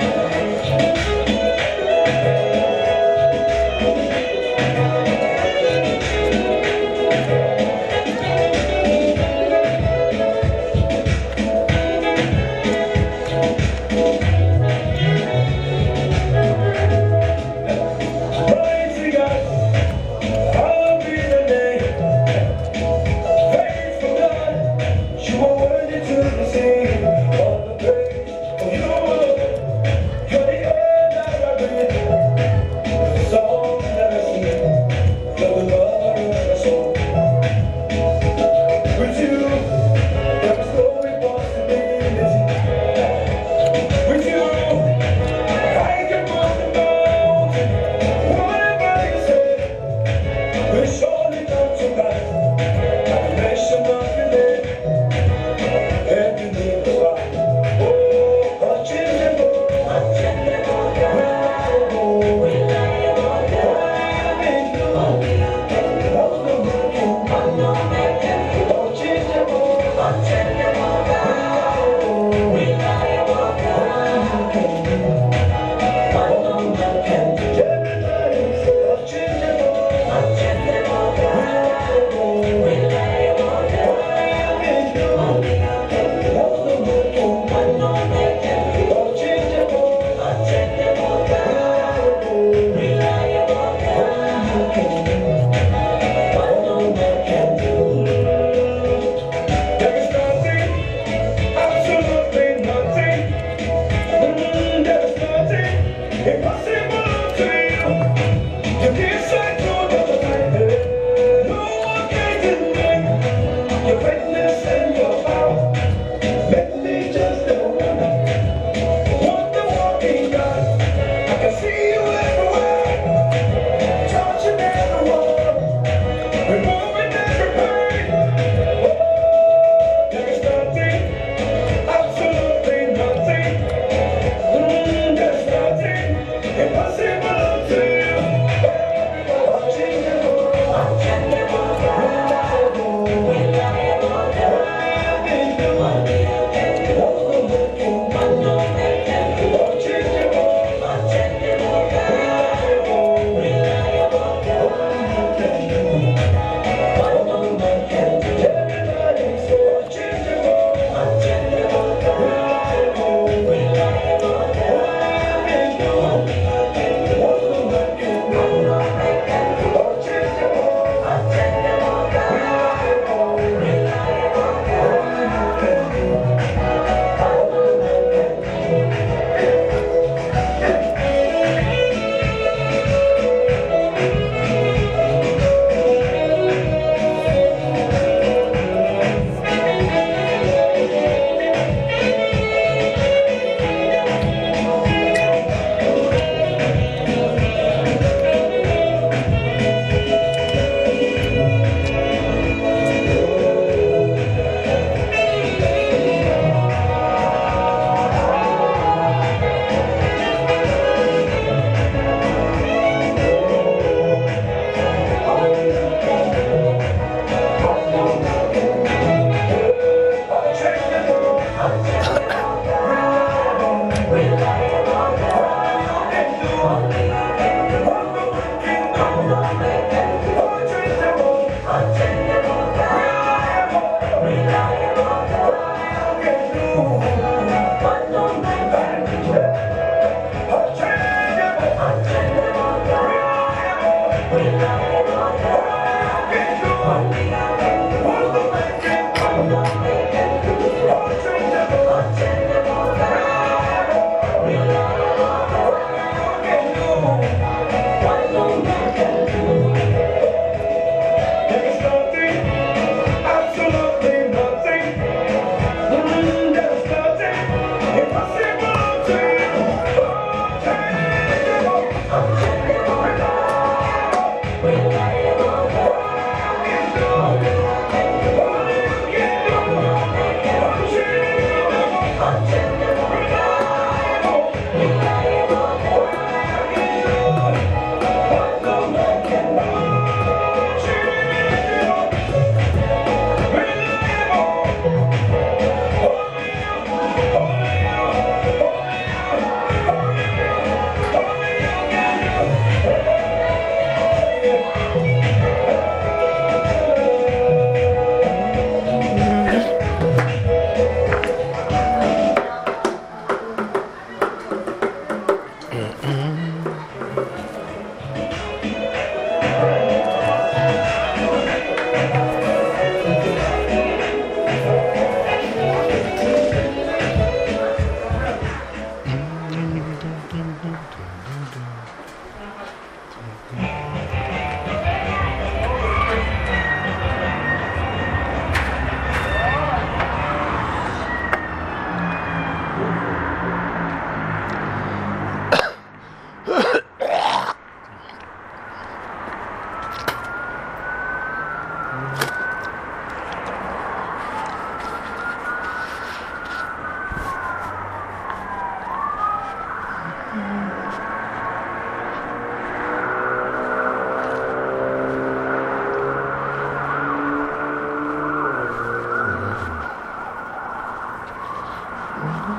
Yeah.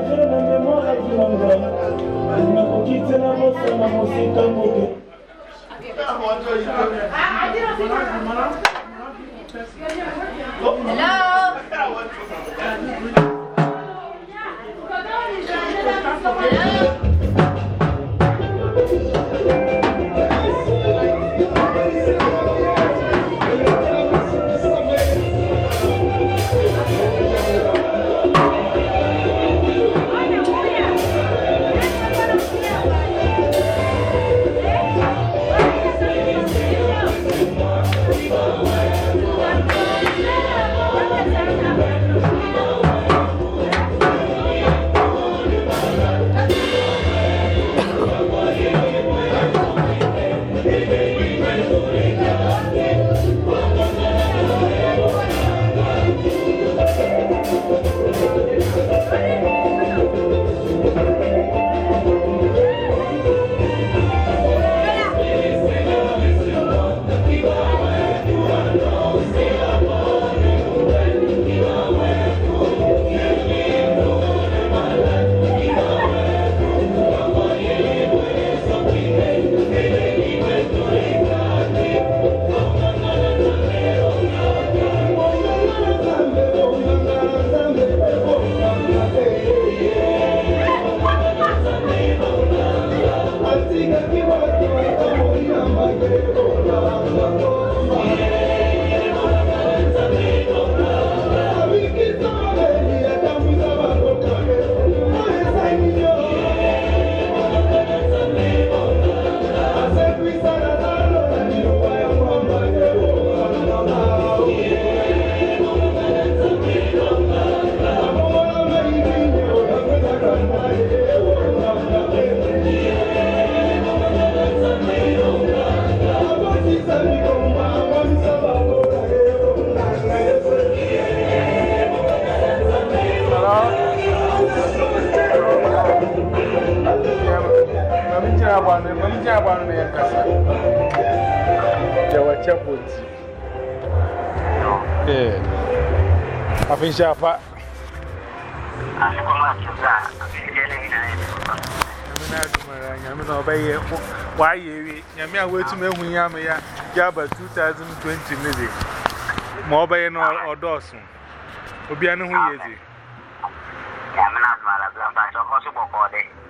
partage na memoraki na ngai nakoki te na mosana mosekango te Hello. Hello. Only job on the Ankasa. There were chapels. Yeah. I think Jaffa. I'm not obey why you are waiting when you are here. Jabba 2020 music. More by an old Dawson. Obiano, who is it?